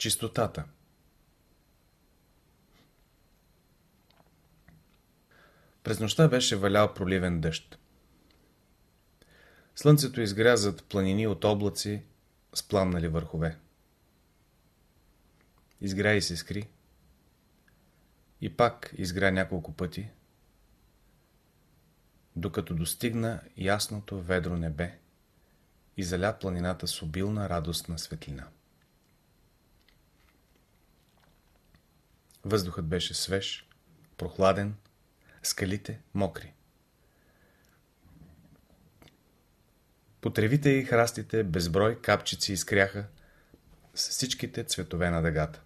Чистотата През нощта беше валял проливен дъжд. Слънцето изгря зад планини от облаци с пламнали върхове. Изгря и се скри. И пак изгря няколко пъти, докато достигна ясното ведро небе и заля планината с обилна радостна светлина. Въздухът беше свеж, прохладен, скалите мокри. По тревите и храстите безброй капчици изкряха с всичките цветове на дъгата.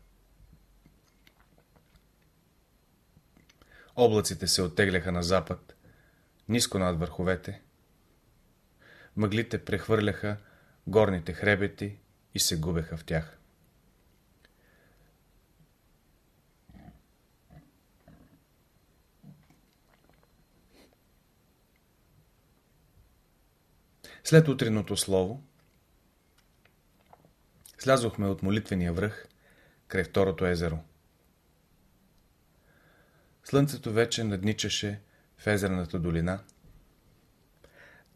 Облаците се оттегляха на запад, ниско над върховете. Мъглите прехвърляха горните хребети и се губеха в тях. След утреното слово, слязохме от молитвения връх край второто езеро. Слънцето вече надничаше в езерната долина,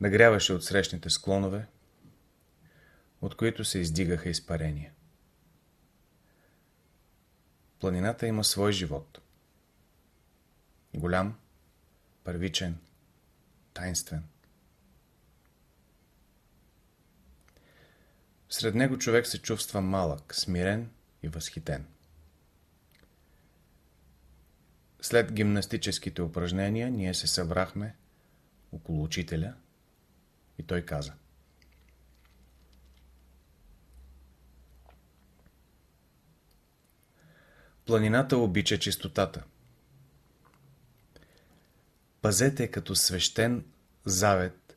нагряваше от срещните склонове, от които се издигаха изпарения. Планината има свой живот. Голям, първичен, тайнствен. Сред него човек се чувства малък, смирен и възхитен. След гимнастическите упражнения ние се събрахме около учителя и той каза Планината обича чистотата. Пазете като свещен завет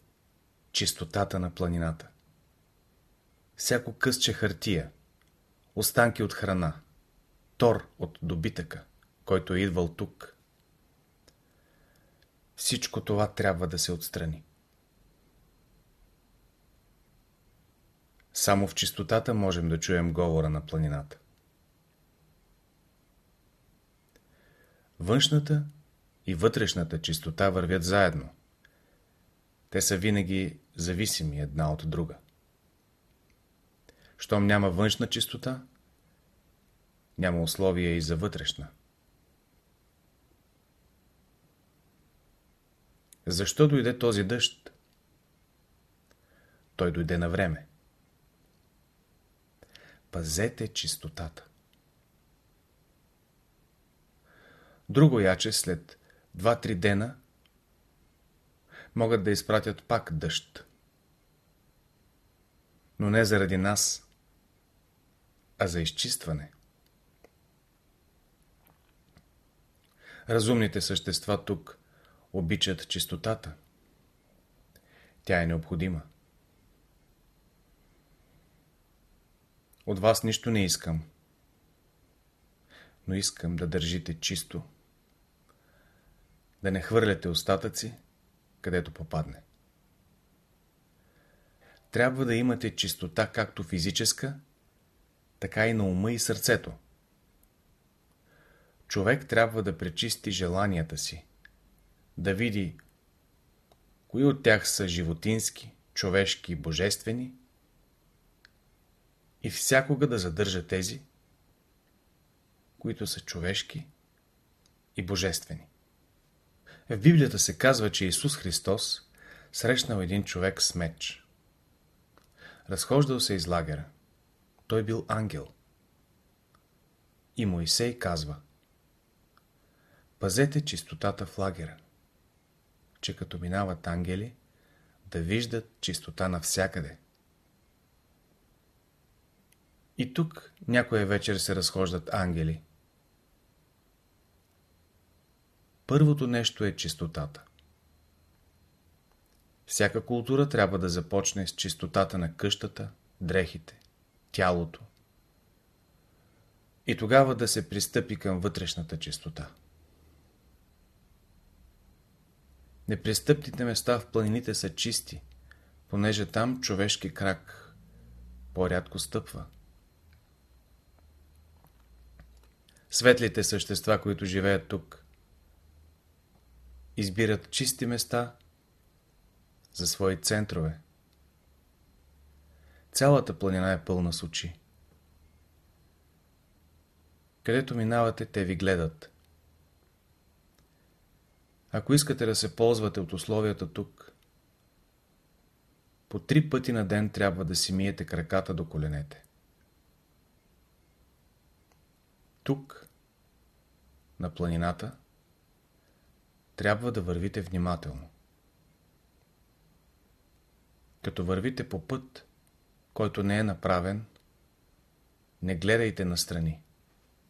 чистотата на планината всяко късче хартия, останки от храна, тор от добитъка, който е идвал тук. Всичко това трябва да се отстрани. Само в чистотата можем да чуем говора на планината. Външната и вътрешната чистота вървят заедно. Те са винаги зависими една от друга. Щом няма външна чистота, няма условия и за вътрешна. Защо дойде този дъжд? Той дойде на време. Пазете чистотата. Друго яче след 2-3 дена могат да изпратят пак дъжд. Но не заради нас, а за изчистване. Разумните същества тук обичат чистотата. Тя е необходима. От вас нищо не искам, но искам да държите чисто, да не хвърляте остатъци, където попадне. Трябва да имате чистота както физическа, така и на ума и сърцето. Човек трябва да пречисти желанията си, да види кои от тях са животински, човешки и божествени и всякога да задържа тези, които са човешки и божествени. В Библията се казва, че Исус Христос срещнал един човек с меч. Разхождал се из лагера. Той бил ангел. И Моисей казва Пазете чистотата в лагера, че като минават ангели, да виждат чистота навсякъде. И тук някоя вечер се разхождат ангели. Първото нещо е чистотата. Всяка култура трябва да започне с чистотата на къщата, дрехите, тялото. И тогава да се пристъпи към вътрешната чистота. Непристъпните места в планините са чисти, понеже там човешки крак по-рядко стъпва. Светлите същества, които живеят тук, избират чисти места за свои центрове. Цялата планина е пълна с очи. Където минавате, те ви гледат. Ако искате да се ползвате от условията тук, по три пъти на ден трябва да си миете краката до коленете. Тук, на планината, трябва да вървите внимателно. Като вървите по път, който не е направен, не гледайте настрани.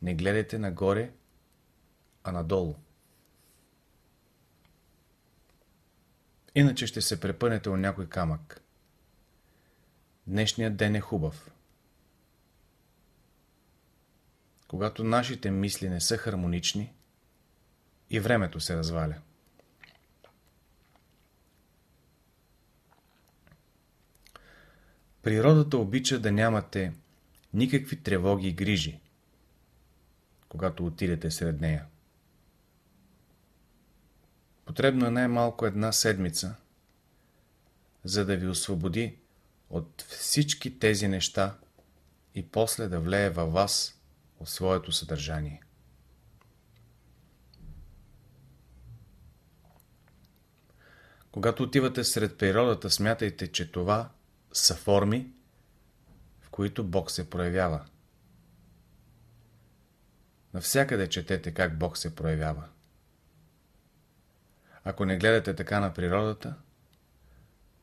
Не гледайте нагоре, а надолу. Иначе ще се препънете от някой камък. Днешният ден е хубав. Когато нашите мисли не са хармонични, и времето се разваля. Природата обича да нямате никакви тревоги и грижи, когато отидете сред нея. Потребно е най-малко една седмица, за да ви освободи от всички тези неща и после да влее във вас от своето съдържание. Когато отивате сред природата, смятайте, че това са форми, в които Бог се проявява. Навсякъде четете как Бог се проявява. Ако не гледате така на природата,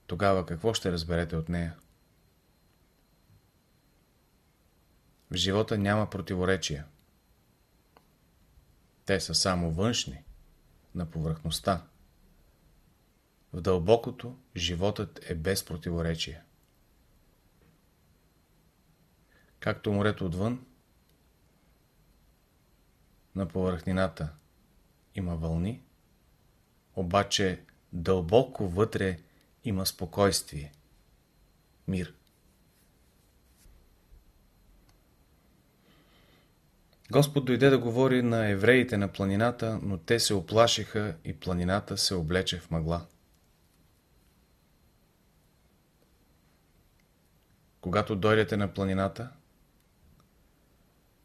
тогава какво ще разберете от нея? В живота няма противоречия. Те са само външни, на повърхността. В дълбокото животът е без противоречия. Както морето отвън, на повърхнината има вълни, обаче дълбоко вътре има спокойствие, мир. Господ дойде да говори на евреите на планината, но те се оплашиха и планината се облече в мъгла. Когато дойдете на планината,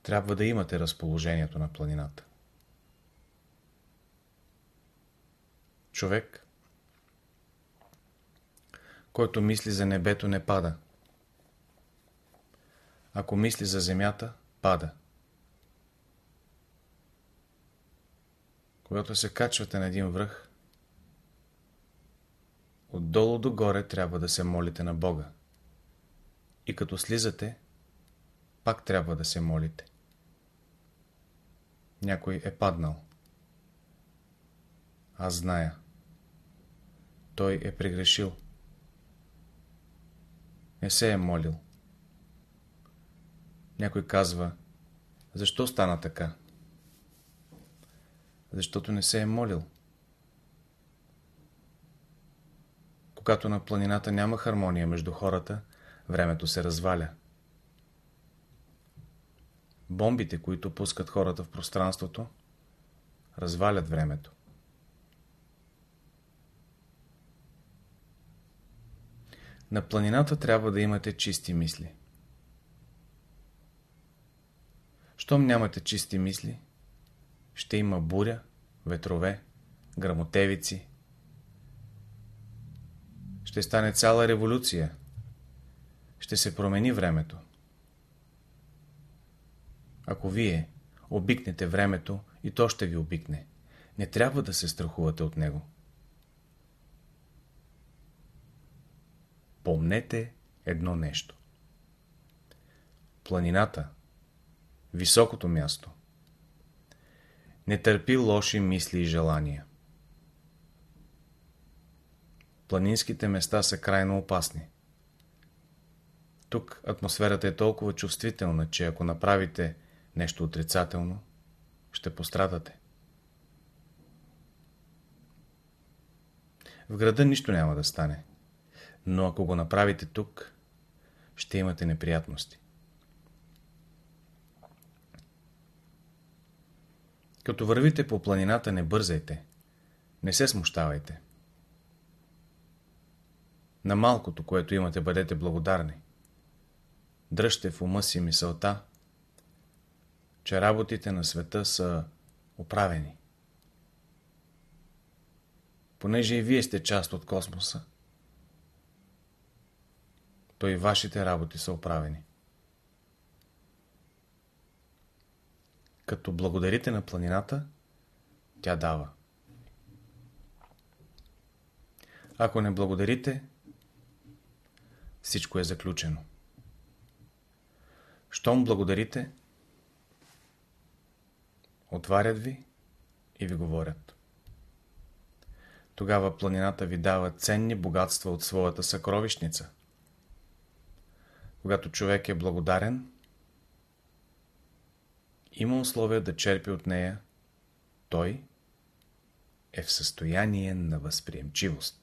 трябва да имате разположението на планината. Човек, който мисли за небето, не пада. Ако мисли за земята, пада. Когато се качвате на един връх, отдолу догоре трябва да се молите на Бога. И като слизате, пак трябва да се молите. Някой е паднал. Аз зная. Той е прегрешил. Не се е молил. Някой казва, защо стана така? Защото не се е молил. Когато на планината няма хармония между хората, времето се разваля. Бомбите, които пускат хората в пространството, развалят времето. На планината трябва да имате чисти мисли. Щом нямате чисти мисли, ще има буря, ветрове, грамотевици. Ще стане цяла революция. Ще се промени времето. Ако вие обикнете времето, и то ще ви обикне. Не трябва да се страхувате от него. Помнете едно нещо. Планината, високото място, не търпи лоши мисли и желания. Планинските места са крайно опасни. Тук атмосферата е толкова чувствителна, че ако направите нещо отрицателно, ще пострадате. В града нищо няма да стане, но ако го направите тук, ще имате неприятности. Като вървите по планината, не бързайте. Не се смущавайте. На малкото, което имате, бъдете благодарни. Дръжте в ума си мисълта, че работите на света са оправени. Понеже и вие сте част от космоса, то и вашите работи са оправени. Като благодарите на планината, тя дава. Ако не благодарите, всичко е заключено. Щом благодарите, отварят ви и ви говорят. Тогава планината ви дава ценни богатства от своята съкровищница. Когато човек е благодарен, има условия да черпи от нея, той е в състояние на възприемчивост.